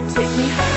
could take me high.